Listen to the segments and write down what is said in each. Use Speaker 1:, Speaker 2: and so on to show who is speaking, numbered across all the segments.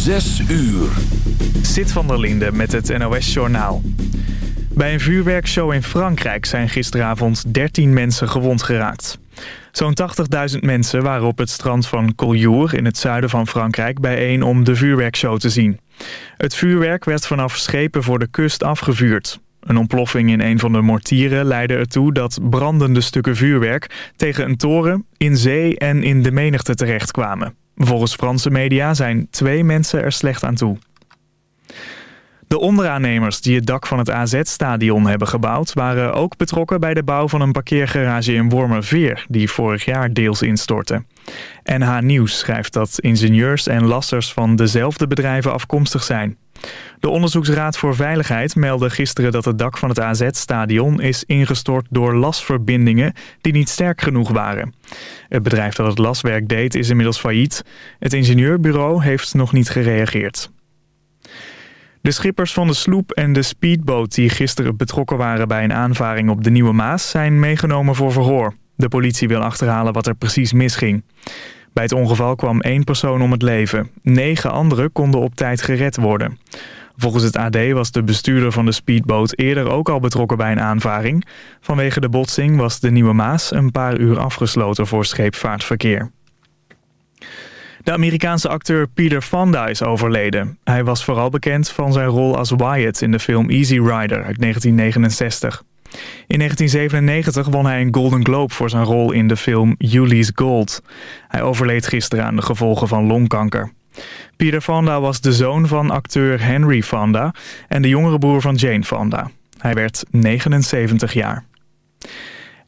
Speaker 1: Zes uur.
Speaker 2: Zit van der Linde met het NOS-journaal. Bij een vuurwerkshow in Frankrijk zijn gisteravond 13 mensen gewond geraakt. Zo'n 80.000 mensen waren op het strand van Collioure in het zuiden van Frankrijk bijeen om de vuurwerkshow te zien. Het vuurwerk werd vanaf schepen voor de kust afgevuurd. Een ontploffing in een van de mortieren leidde ertoe dat brandende stukken vuurwerk tegen een toren, in zee en in de menigte terechtkwamen. Volgens Franse media zijn twee mensen er slecht aan toe. De onderaannemers die het dak van het AZ-stadion hebben gebouwd... waren ook betrokken bij de bouw van een parkeergarage in Wormerveer... die vorig jaar deels instortte. NH Nieuws schrijft dat ingenieurs en lassers van dezelfde bedrijven afkomstig zijn. De Onderzoeksraad voor Veiligheid meldde gisteren dat het dak van het AZ-stadion is ingestort door lasverbindingen die niet sterk genoeg waren. Het bedrijf dat het laswerk deed is inmiddels failliet. Het ingenieurbureau heeft nog niet gereageerd. De schippers van de sloep en de speedboot die gisteren betrokken waren bij een aanvaring op de Nieuwe Maas zijn meegenomen voor verhoor. De politie wil achterhalen wat er precies misging. Bij het ongeval kwam één persoon om het leven. Negen anderen konden op tijd gered worden. Volgens het AD was de bestuurder van de speedboot eerder ook al betrokken bij een aanvaring. Vanwege de botsing was de Nieuwe Maas een paar uur afgesloten voor scheepvaartverkeer. De Amerikaanse acteur Peter Fonda is overleden. Hij was vooral bekend van zijn rol als Wyatt in de film Easy Rider uit 1969. In 1997 won hij een Golden Globe voor zijn rol in de film Julie's Gold. Hij overleed gisteren aan de gevolgen van longkanker. Peter Fonda was de zoon van acteur Henry Fonda en de jongere broer van Jane Fonda. Hij werd 79 jaar.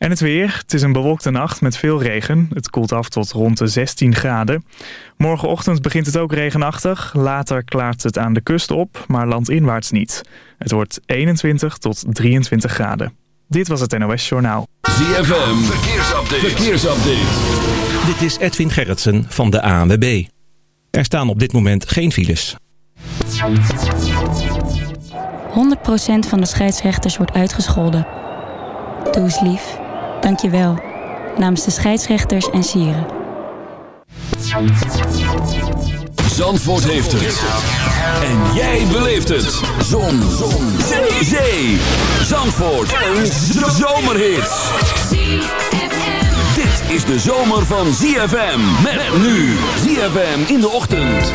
Speaker 2: En het weer. Het is een bewolkte nacht met veel regen. Het koelt af tot rond de 16 graden. Morgenochtend begint het ook regenachtig. Later klaart het aan de kust op, maar landinwaarts niet. Het wordt 21 tot 23 graden. Dit was het NOS Journaal.
Speaker 1: ZFM. Verkeersupdate. Verkeersupdate.
Speaker 3: Dit is Edwin Gerritsen van de ANWB. Er staan op dit moment geen files.
Speaker 4: 100% van de scheidsrechters wordt uitgescholden. Doe eens lief. Dank je wel. Namens de scheidsrechters en sieren.
Speaker 1: Zandvoort heeft het. En jij beleeft het. Zon. Zon. Zee. Zee. Zandvoort. Een zomerhit. Dit is de zomer van ZFM. Met nu. ZFM in de ochtend.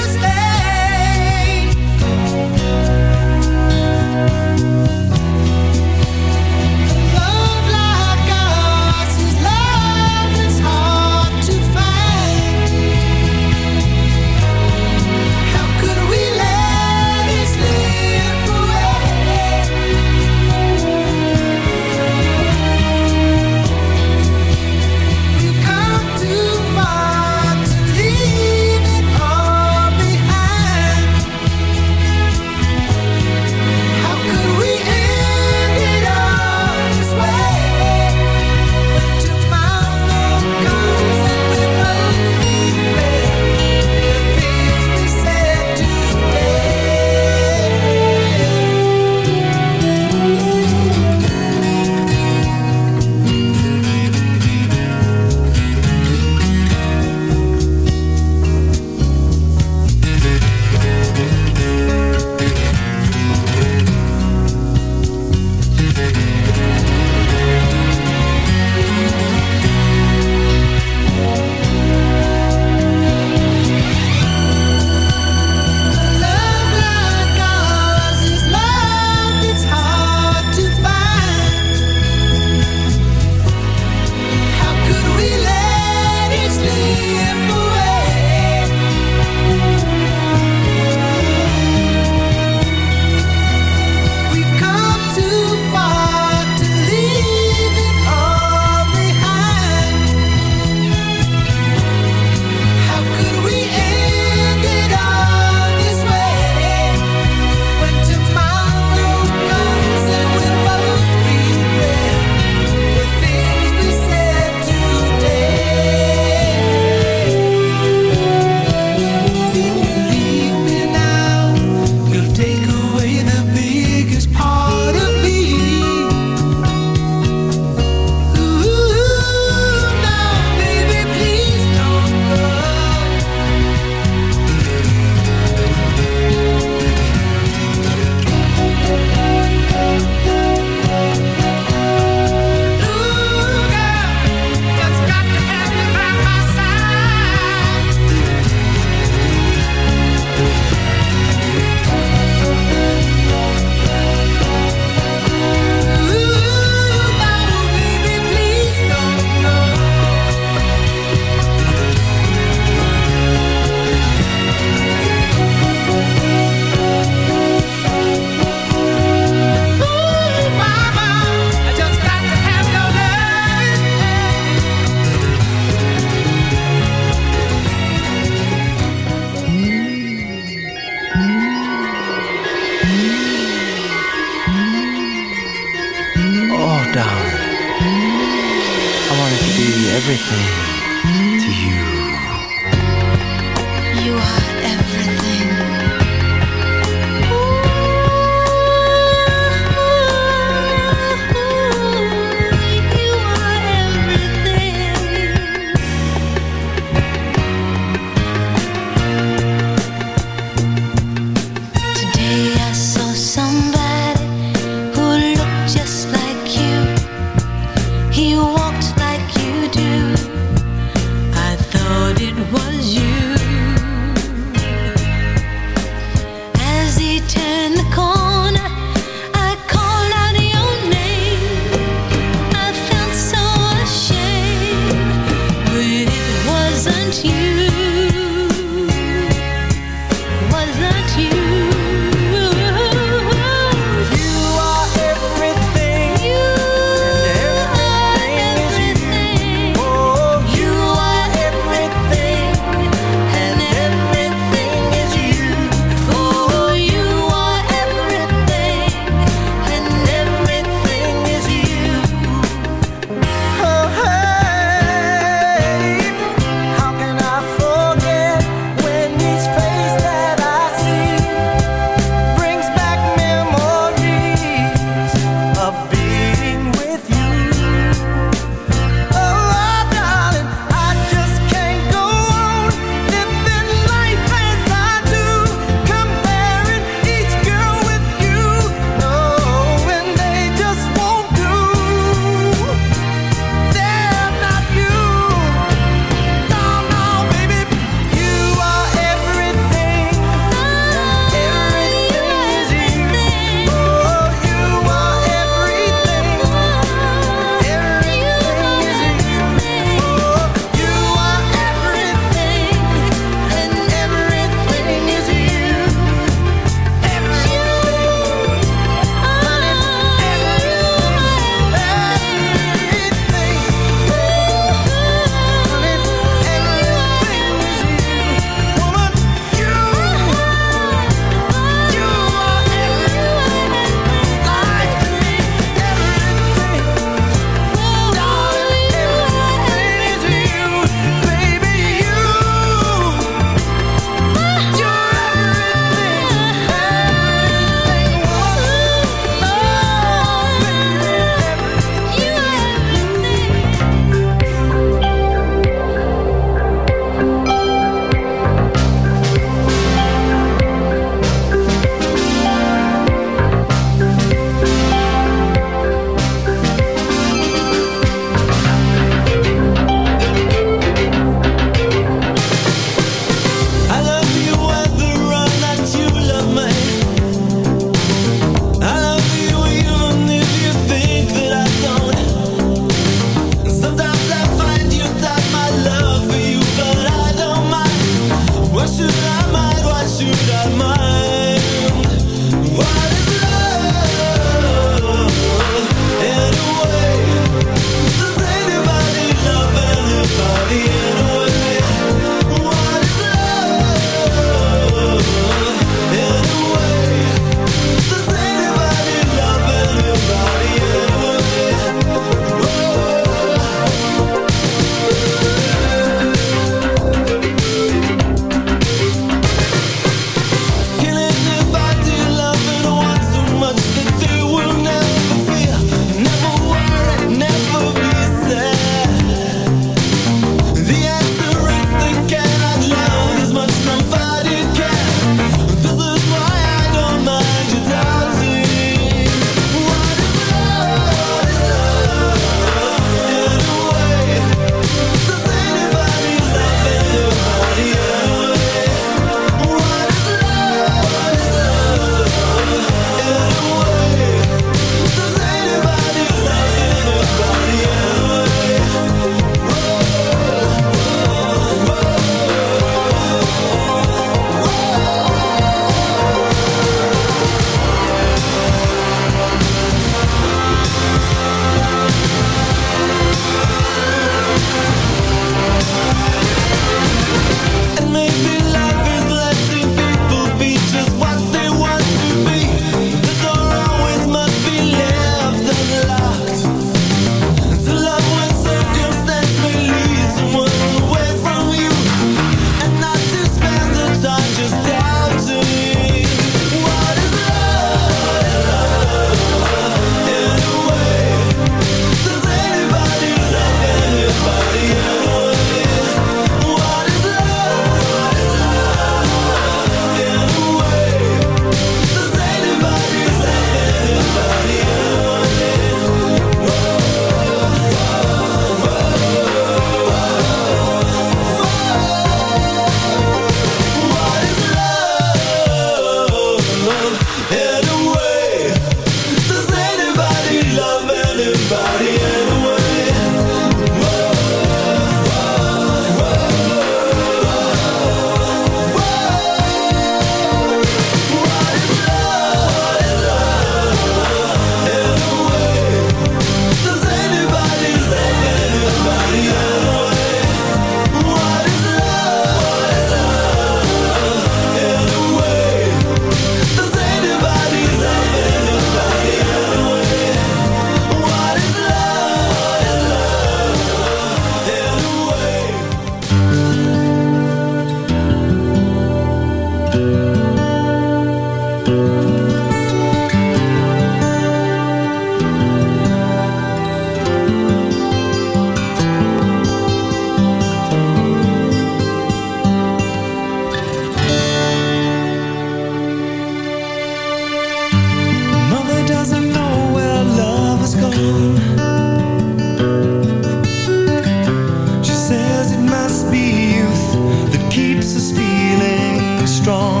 Speaker 5: Strong.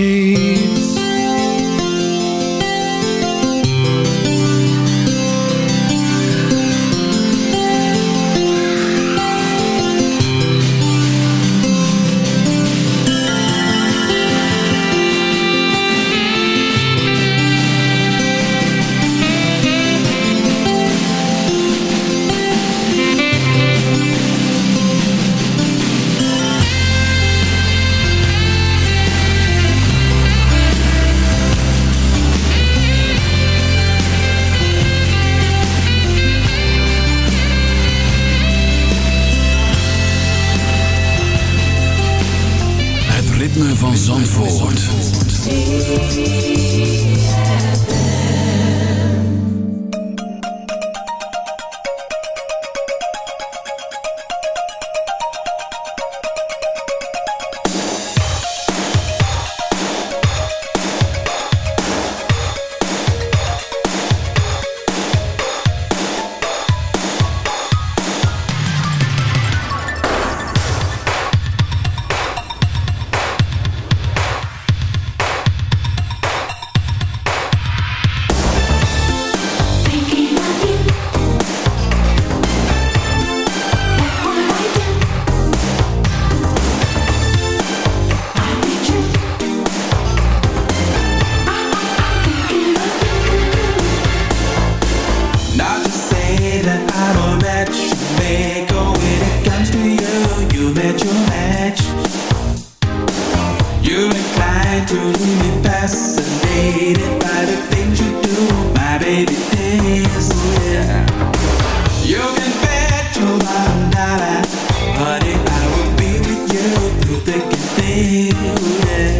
Speaker 5: came try to leave me fascinated by the things you do, my
Speaker 6: baby things. Yeah. You
Speaker 7: can bet your bottom dollar, honey, I will be with you through thick and
Speaker 8: thin. Yeah.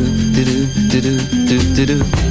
Speaker 9: do do do do do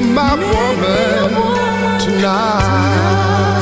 Speaker 10: my woman tonight.